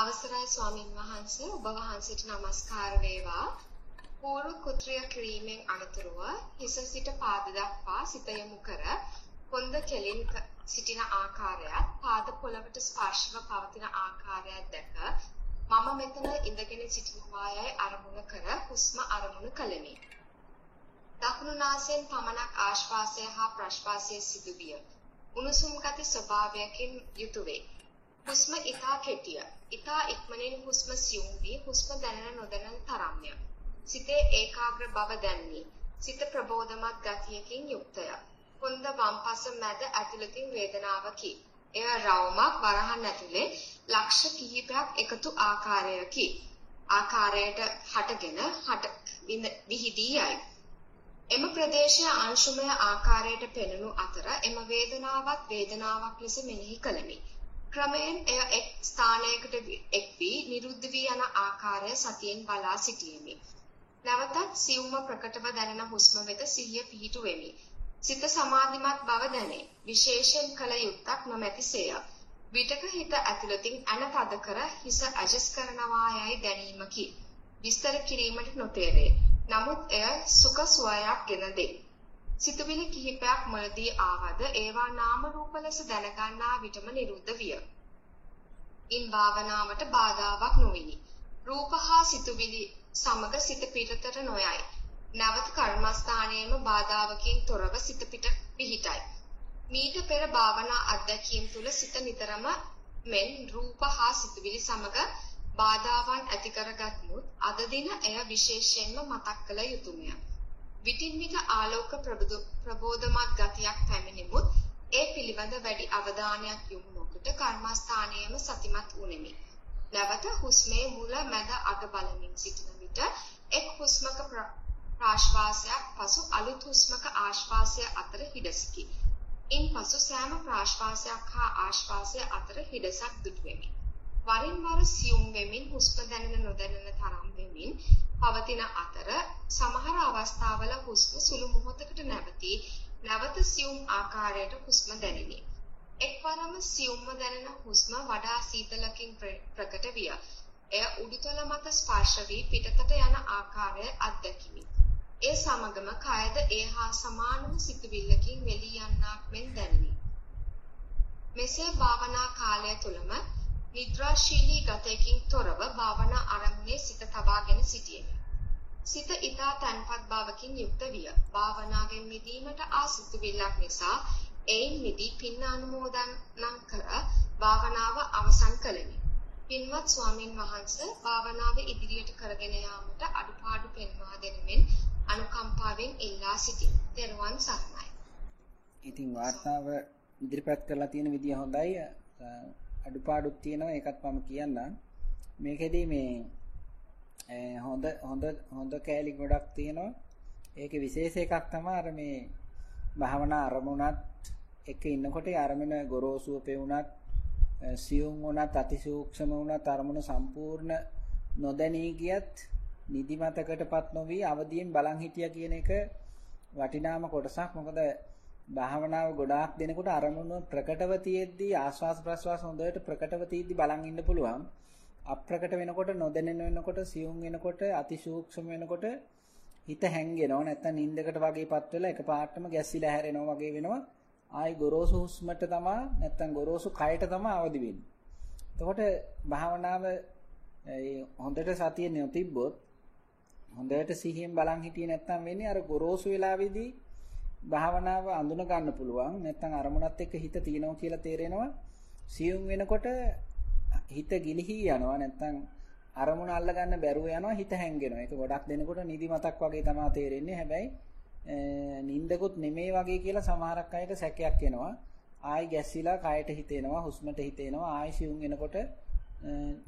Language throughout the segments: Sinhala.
අවසරයි ස්වාමින් වහන්සේ ඔබ වහන්සේට নমස්කාර වේවා. පූර්ව කුත්‍රිය කිරීමෙන් අනතුරුව හිස සිට පාද දක්වා සිත යොමු කර කොන්ද කෙලින් සිටින ආකාරයත් පාද පොළවට ස්පර්ශව පවතින ආකාරයත් දැක මම මෙතන ඉඳගෙන සිටිනවායයි අරමුණ කර හුස්ම අරමුණු කළෙමි. දකුණු නාසයෙන් පමණක් ආශ්වාසය හා ප්‍රශ්වාසය සිදුවිය. උණුසුම් ගති ස්වභාවයකින් යුතුය වේ. හුස්ම ඊතා කෙටිය. ඊතා ඉක්මනින් හුස්ම සියුම් වී හුස්ම දැනෙන නොදැනෙන තරම්ය. සිතේ ඒකාග්‍ර බව දැන්නේ. සිත ප්‍රබෝධමත් ගතියකින් යුක්තය. කොන්ද වම්පස මැද ඇතුළතින් වේදනාවකි. එය රවුමක් වරහන් ඇතුලේ ලක්ෂ කිහිපයක් එකතු ආකාරයකි. ආකාරයට හටගෙන හට විහිදී යයි. එම ප්‍රදේශය අංශුමය ආකාරයට පෙනුණු අතර එම වේදනාවත් වේදනාවක් ලෙස මෙනෙහි කළමි. ක්‍රමයෙන් එය එක් ස්ථානයකට එක් වී නිරුද්ධ වී යන ආකාරය සතියෙන් බලා සිටියෙමි. නැවතත් සියුම්ව ප්‍රකටව දැනෙන හුස්ම වෙත සිහිය පිහිටුවෙමි. සිත සමාධිමත් බව දැනේ. විශේෂයෙන් කල යුත්තක් නොමැතිසේය. විටක හිත ඇතුළතින් අන තද කර හිස ඇජස් කරනවා යයි දැනීමකි. විස්තර කිරීමට නොතේරේ. නමුත් එය සුඛ සුවයක් ගෙන දෙයි. සිතුවිලි කිහිපයක් මුලදී ආවද ඒවා නාම රූප ලෙස දැනගන්නා විටම නිරුද්ධ විය. ඉන් භාවනාවට බාධාවක් නොවිනි. රූප හා සිතුවිලි සමග සිත පිටතට නොයයි. නැවත කර්මස්ථානයේම බාධාවකින් තොරව සිත පිට පිහිටයි. මීට පෙර භාවනා අධ්‍යක්ීම් තුල සිත නිතරම මෙන් රූප හා සිතුවිලි සමග බාධාවන් ඇති කරගත්මුත් අද දින එය විශේෂයෙන්ම මතක් කළ යුතුයය. විටින් විට ආලෝක ප්‍රබෝධමත් ගතියක් පැමිණෙමුත් ඒ පිළිබඳ වැඩි අවධානයක් යොමු නොකොට කර්මස්ථානයේම සතිමත් වුනිමි. නැවත හුස්මේ මුල මැද අග බලමින් සිටින විට එක් හුස්මක ප්‍රාශ්වාසයක් පසු අලුත් හුස්මක ආශ්වාසය අතර හිඩසකි. ඉන්පසු සෑම ප්‍රාශ්වාසයක් හා ආශ්වාසය අතර හිඩසක් දුටු වෙමි. වරින් වර සියුම් වෙමින් හුස්ම දැනෙන නොදැනෙන තරම් වෙමින් පවතින අතර සමහර අවස්ථාවල හුස්ම සුළු මොහොතකට නැවතී නැවත සියුම් ආකාරයට හුස්ම දැනිනි. එක්වරම සියුම්ව දැනෙන හුස්ම වඩා සීතලකින් ප්‍රකට විය. එය උඩුතල මත ස්පර්ශ වී පිටතට යන ආකාරය අත්දැකිමි. ඒ සමගම කයද ඒ හා සමානම සිතුවිල්ලකින් වෙලී යන්නක් මෙන් දැනිනි. මෙසේ භාවනා කාලය තුලම නිද්‍රාශීලී ගතයකින් තොරව භාවනා ආරම්භයේ සිත තබාගෙන සිටියෙමි. සිත ඊතා තන්පත් බවකින් යුක්ත විය. භාවනාවෙන් මිදීමට ආසිතවිල්ලක් නිසා එයින් මිදී පින් අනුමෝදන් නම් කර භාවනාව අවසන් කළෙමි. පින්වත් ස්වාමින් වහන්සේ භාවනාව ඉදිරියට කරගෙන යාමට අඩුපාඩු පෙන්වා දෙනමින් අනුකම්පාවෙන් ඉල්ලා සිටින්. ත්වන් සරණයි. ඉතින් වார்த்தාව ඉදිරිපත් කරලා තියෙන විදිය හොඳයි. අඩුපාඩුත් තියෙනවා ඒකත් මම කියන්නම්. මේකෙදී මේ හොඳ හොඳ හොඳ කෑලි ගොඩක් තියෙනවා. ඒකේ විශේෂ එකක් තමයි අර මේ භාවනා අරමුණත් එක ඉන්නකොට අරමුණ ගොරෝසුව පෙවුනත් සියුම් වුණත් අතිසූක්ෂම වුණත් අරමුණ සම්පූර්ණ නොදැනී ගියත් නිදිමතකටපත් නොවි අවදියෙන් බලන් හිටියා කියන එක වටිනාම කොටසක් මොකද භාවනාව ගොඩාක් දෙනකොට අරමුණු ප්‍රකටව තියෙද්දී ආස්වාස් ප්‍රස්වාස් හොඳට ප්‍රකටව තියෙද්දී බලන් ඉන්න පුළුවන් අප්‍රකට වෙනකොට නොදැනෙන වෙනකොට සියුම් වෙනකොට අතිසූක්ෂම වෙනකොට හිත හැංගෙනවා. නැත්තම් නිින්දකට වගේපත් වෙලා එකපාරටම ගැස්සිලා හැරෙනවා වගේ වෙනවා. ආයි ගොරෝසු හුස්මට තමයි නැත්තම් ගොරෝසු කයට තමයි අවදි වෙන්නේ. එතකොට භාවනාව හොඳට සතිය නොතිබ්බොත් හොඳට සිහියෙන් බලන් හිටියේ නැත්තම් වෙන්නේ අර ගොරෝසු වෙලාවේදී භාවනාව අඳුන ගන්න පුළුවන්. නැත්තම් අරමුණත් එක්ක හිත තියනවා කියලා තේරෙනවා. සියුම් වෙනකොට හිත ගිලිහි යනවා නැත්නම් අරමුණ අල්ල ගන්න බැරුව යනවා හිත හැංගෙනවා. ඒක ගොඩක් දෙනකොට නිදිමතක් වගේ තමයි තේරෙන්නේ. හැබැයි නිින්දකුත් නෙමෙයි වගේ කියලා සමහරක් අයට සැකයක් එනවා. ආයි ගැස්සිලා කයට හිත එනවා, හුස්මට හිත එනවා, ආයි සිුම් එනකොට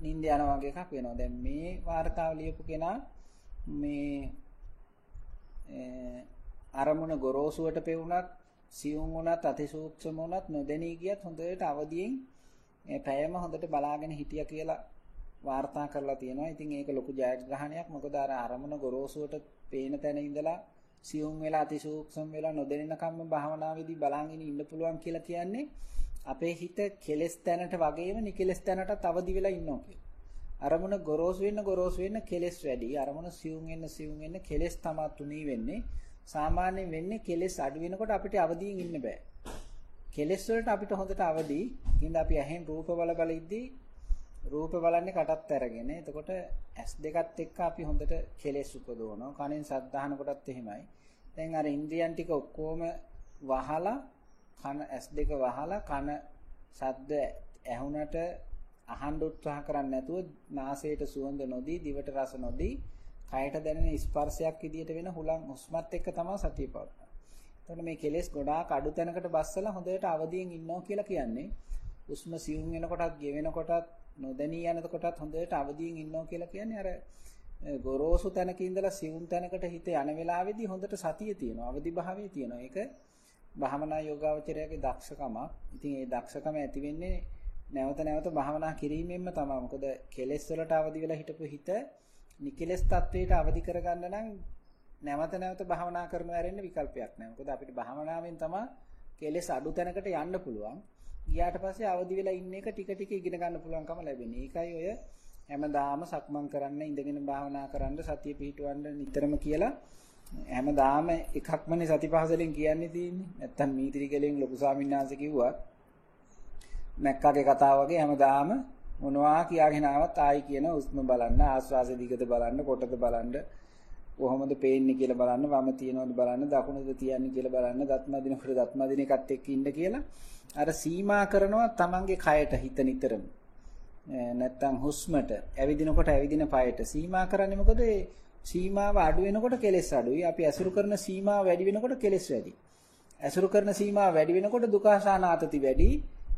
නිින්ද යනවා වගේ එකක් වෙනවා. දැන් මේ වார்த்தාව ලියපු කෙනා මේ අරමුණ ගොරෝසුවට පෙවුනත් සියුම් වුණත් අතිසූක්ෂම වුණත් නොදැනී ගියත් හොඳට අවදියෙන් මේ පැයම හොඳට බලාගෙන හිටියා කියලා වාර්තා කරලා තියෙනවා. ඉතින් ඒක ලොකු ජයග්‍රහණයක්. මොකද අර අරමුණ ගොරෝසුවට පේන තැන ඉඳලා සියුම් වෙලා අතිසූක්ෂම වෙලා නොදැනෙන කම්ම භාවනාවේදී බලාගෙන ඉන්න පුළුවන් කියලා කියන්නේ අපේ හිත කෙලස් තැනට වගේම නිකලස් තැනටත් අවදි වෙලා ඉන්නවා කියලා. අරමුණ ගොරෝසු වෙන්න ගොරෝසු වෙන්න කෙලස් වැඩි. අරමුණ සියුම් වෙන්න සියුම් වෙන්න කෙලස් තමයි තුනී වෙන්නේ. සාමාන්‍යයෙන් වෙන්නේ කෙලස් අඩු වෙනකොට අපිට අවදියෙන් ඉන්න බෑ. කෙලස් වලට අපිට හොඳට අවදි. ඉතින් අපි ඇහෙන් රූප බල බල ඉද්දී රූප බලන්නේ කටත් අරගෙන. එතකොට ඇස් දෙකත් එක්ක අපි හොඳට කෙලස් උපදවනවා. කනෙන් සද්ධාහන කොටත් එහෙමයි. දැන් අර ඉන්ද්‍රියන් ටික ඔක්කොම වහලා කන ඇස් දෙක වහලා කන ශබ්ද ඇහුණට අහන්න උත්සාහ කරන්නේ නැතුව නාසයට සුවඳ නොදී දිවට රස නොදී කයට දැනෙන ස්පර්ශයක් විදියට වෙන හුලං හුස්මත් එක්ක තමයි සතිය පවත්වන්නේ. එතකොට මේ කෙලෙස් ගොඩාක් අඩු තැනකට බස්සලා හොඳට අවදියෙන් ඉන්නවා කියලා කියන්නේ හුස්ම සියුම් වෙනකොටත් ගෙවෙනකොටත් නොදැනී යනකොටත් හොඳට අවදියෙන් ඉන්නවා කියලා කියන්නේ අර ගොරෝසු තැනක ඉඳලා සියුම් තැනකට හිත යන වෙලාවේදී හොඳට සතිය තියෙනවා අවදි භාවයේ තියෙනවා. ඒක භාවනා යෝගාවචරයේ දක්ෂකමක්. ඉතින් ඒ දක්ෂකම ඇති වෙන්නේ නැවත නැවත භාවනා කිරීමෙන්ම තමයි. මොකද කෙලෙස් වලට අවදි වෙලා හිටපු හිත නිකලස් තත්වයට අවදි කරගන්න නම් නැවත නැවත භාවනා කරනවා ඇරෙන්න විකල්පයක් නැහැ. මොකද අපිට භාවනාවෙන් තමයි කෙලෙස් අඩු තැනකට යන්න පුළුවන්. ගියාට පස්සේ අවදි වෙලා ඉන්න එක ටික ටික ඉගෙන ගන්න පුළුවන්කම ලැබෙන්නේ. ඒකයි ඔය හැමදාම සක්මන් කරන්න ඉඳගෙන භාවනා කරන්න සතිය පිහිටවන්න නිතරම කියලා හැමදාම එකක්මනේ සතිපහසලෙන් කියන්නේ තියෙන්නේ. නැත්තම් මීතිරි ගලෙන් ලොකු ස්වාමීන් වහන්සේ කිව්වා මැක්කාගේ කතාව වගේ හැමදාම මොනවා කියාගෙන ආවත් ආයි කියන උස්ම බලන්න ආස්වාස දිගට බලන්න කොටද බලන්න කොහොමද පේන්නේ කියලා බලන්න වම තියනවද බලන්න දකුණද තියන්නේ කියලා බලන්න දත්ම දිනකට දත්ම දින එකත් එක්ක ඉන්න කියලා අර සීමා කරනවා තමන්ගේ කයට හිත නිතරම. නැත්තම් හුස්මට ඇවිදිනකොට ඇවිදින පායට. සීමා කරන්නේ මොකද? සීමාව අඩු වෙනකොට කෙලස් අඩුයි. අපි ඇසුරු කරන සීමාව වැඩි වෙනකොට කෙලස් වැඩි. ඇසුරු කරන සීමාව වැඩි වෙනකොට දුක ආසානාතති වැඩි.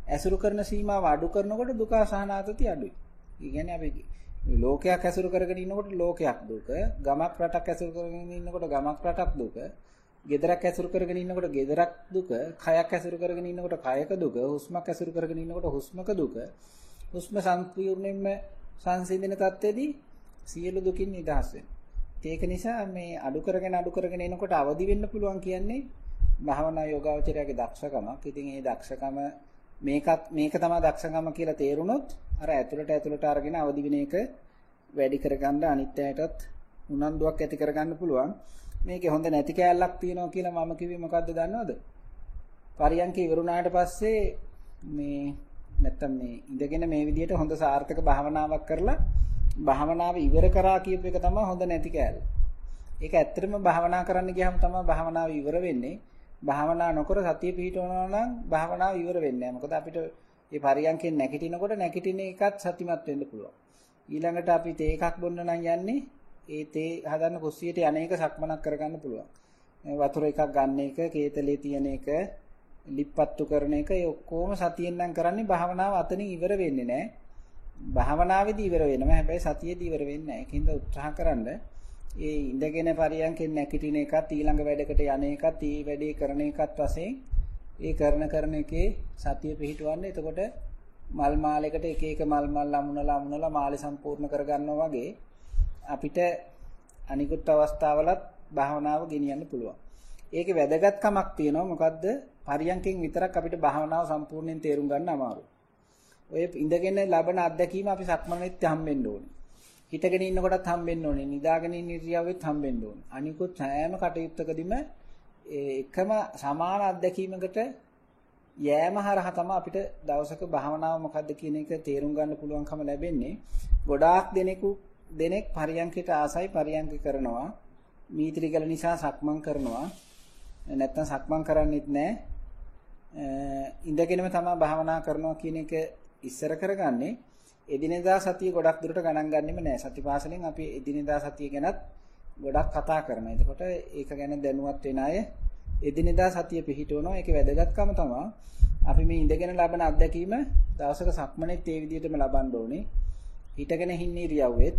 ඇසුරු කරන සීමාව අඩු කරනකොට දුක අසහනාතති අඩුයි. ඒ කියන්නේ අපි ලෝකයක් ඇසුරු කරගෙන ඉන්නකොට ලෝකයක් දුක, ගමක් රටක් ඇසුරු කරගෙන ඉන්නකොට ගමක් රටක් දුක, ගෙදරක් ඇසුරු කරගෙන ඉන්නකොට ගෙදරක් දුක, කයක් ඇසුරු කරගෙන ඉන්නකොට කයක දුක, හුස්මක් ඇසුරු කරගෙන ඉන්නකොට හුස්මක දුක, හුස්ම සම්පූර්ණයෙන්ම සංසිඳන තත්ත්වෙදී සියලු දුකින් නිදහස් වෙනවා. ඒක නිසා මේ අඩු කරගෙන අඩු කරගෙන එනකොට අවදි වෙන්න පුළුවන් කියන්නේ භාවනා යෝගාවචරයේ දක්ෂකමක්. ඉතින් ඒ දක්ෂකම මේකත් මේක තමයි දක්ෂකම කියලා තේරුනොත් අර ඇතුළට ඇතුළට අරගෙන අවදි වෙන එක වැඩි කරගන්න අනිත් ඇයටත් උනන්දුවක් ඇති කරගන්න පුළුවන්. මේකේ හොඳ නැති කෑල්ලක් තියෙනවා කියලා මම කිව්වේ මොකද්ද දන්නවද? පරියන්ක ඉවරුණාට පස්සේ මේ නැත්තම් මේ ඉඳගෙන මේ විදිහට හොඳ සාර්ථක භාවනාවක් කරලා භාවනාව ඉවර කරා කියපු එක තමයි හොඳ නැති කෑල්ල. ඒක ඇත්තටම භාවනා කරන්න ගියාම තමයි භාවනාව ඉවර වෙන්නේ. භාවනා නොකර සතිය පිහිටවනවා නම් භාවනාව ඉවර වෙන්නේ නැහැ. මොකද අපිට මේ පරියන්කෙන් නැගිටිනකොට නැගිටින එකත් සතිමත් වෙන්න පුළුවන්. ඊළඟට අපි තේ එකක් බොන්න නම් යන්නේ ඒ තේ හදන්න කුස්සියට යන්නේක සක්මනක් කරගන්න පුළුවන්. වතුර එකක් ගන්න එක, කේතලේ තියෙන එක, ලිප්පත්තු කරන එක ඒ ඔක්කොම සතියෙන් නම් කරන්නේ භාවනාව අතනින් ඉවර වෙන්නේ නැහැ. භාවනාවේදී ඉවර වෙනවා. හැබැයි සතියේදී ඉවර වෙන්නේ නැහැ. ඒකින්ද උත්සාහ කරන්න ඒ ඉඳගෙන පරියන්කෙන් නැගිටින එකත් ඊළඟ වැඩකට යන එකත් ඊ වැඩේ කරන එකත් වශයෙන් ඒ කරන කරන එකේ සතිය පිහිටවන්න. එතකොට මල් මාලයකට එක එක මල් මල් ලමුනලා ලමුනලා මාලේ සම්පූර්ණ කරගන්නවා වගේ අපිට අනිකුත් අවස්ථාවලත් භාවනාව ගෙනියන්න පුළුවන්. ඒකේ වැදගත්කමක් තියෙනවා. මොකද්ද? පරියන්කෙන් විතරක් අපිට භාවනාව සම්පූර්ණයෙන් තේරුම් ගන්න අමාරුයි. ඔය ඉඳගෙන ලබන අත්දැකීම අපි සක්මනෙත් හම්බෙන්න ඕනේ. හිටගෙන ඉන්නකොටත් හම්බෙන්න ඕනේ. නිදාගෙන ඉන්න ඉරියව්වෙත් හම්බෙන්න ඕනේ. අනිකුත් සෑම කටයුත්තකදීම එකම සමාන අත්දැකීමකට යෑම හරහා තමයි අපිට දවසක භාවනාව මොකද්ද කියන එක තේරුම් ගන්න පුළුවන්කම ලැබෙන්නේ. ගොඩාක් දෙනෙකු දෙනෙක් පරියන්කයට ආසයි පරියන්ක කරනවා. මීත්‍රිගල නිසා සක්මන් කරනවා. නැත්තම් සක්මන් කරන්නෙත් නැහැ. ඉඳගෙනම තමයි භාවනා කරනවා කියන එක ඉස්සර කරගන්නේ. එදිනෙදා සතිය ගොඩක් දුරට ගණන් ගන්නෙම නෑ. සතිපාසලෙන් අපි එදිනෙදා සතිය ගැනත් ගොඩක් කතා කරනවා. එතකොට ඒක ගැන දැනුවත් වෙන අය එදිනෙදා සතිය පිහිටවනවා. ඒකේ වැදගත්කම තමයි අපි මේ ඉඳගෙන ලබන අත්දැකීම දවසක සක්මනේත් ඒ විදිහටම ලබන්න ඕනේ. හිටගෙන ඉන්න ඉරියව්වෙත්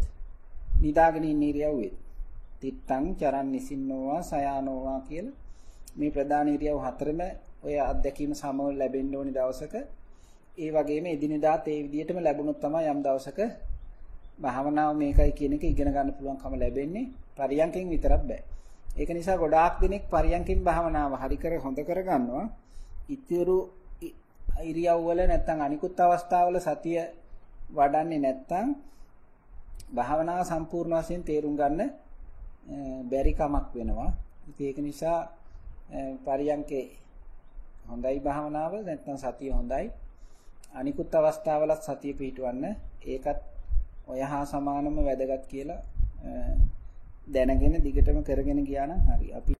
නිදාගෙන ඉන්න ඉරියව්වෙත් තිත්තං චරන් නිසින්නෝවා සයානෝවා කියලා මේ ප්‍රධාන ඉරියව් හතරම ඔය අත්දැකීම සමව ලැබෙන්න ඕනි දවසක ඒ වගේම එදිනෙදාත් ඒ විදිහටම ලැබුණොත් තමයි යම් දවසක භාවනාව මේකයි කියන එක ඉගෙන ගන්න පුළුවන්කම ලැබෙන්නේ පරියන්කෙන් විතරක් බෑ. ඒක නිසා ගොඩාක් දෙනෙක් පරියන්කෙන් භාවනාව හරි කර හොඳ කර ගන්නවා. ඉතිරු ඉරියව් වල නැත්තම් අනිකුත් අවස්ථාවල සතිය වඩන්නේ නැත්තම් භාවනාව සම්පූර්ණ වශයෙන් තේරුම් ගන්න බැරි කමක් වෙනවා. ඉතින් ඒක නිසා පරියන්කේ හොඳයි භාවනාව නැත්නම් සතිය හොඳයි. අනිකුත් අවස්ථාවලත් සතිය පිහිටවන්න ඒකත් ඔය හා සමානම වැදගත් කියලා දැනගෙන දිගටම කරගෙන ගියා නම් හරි. අපි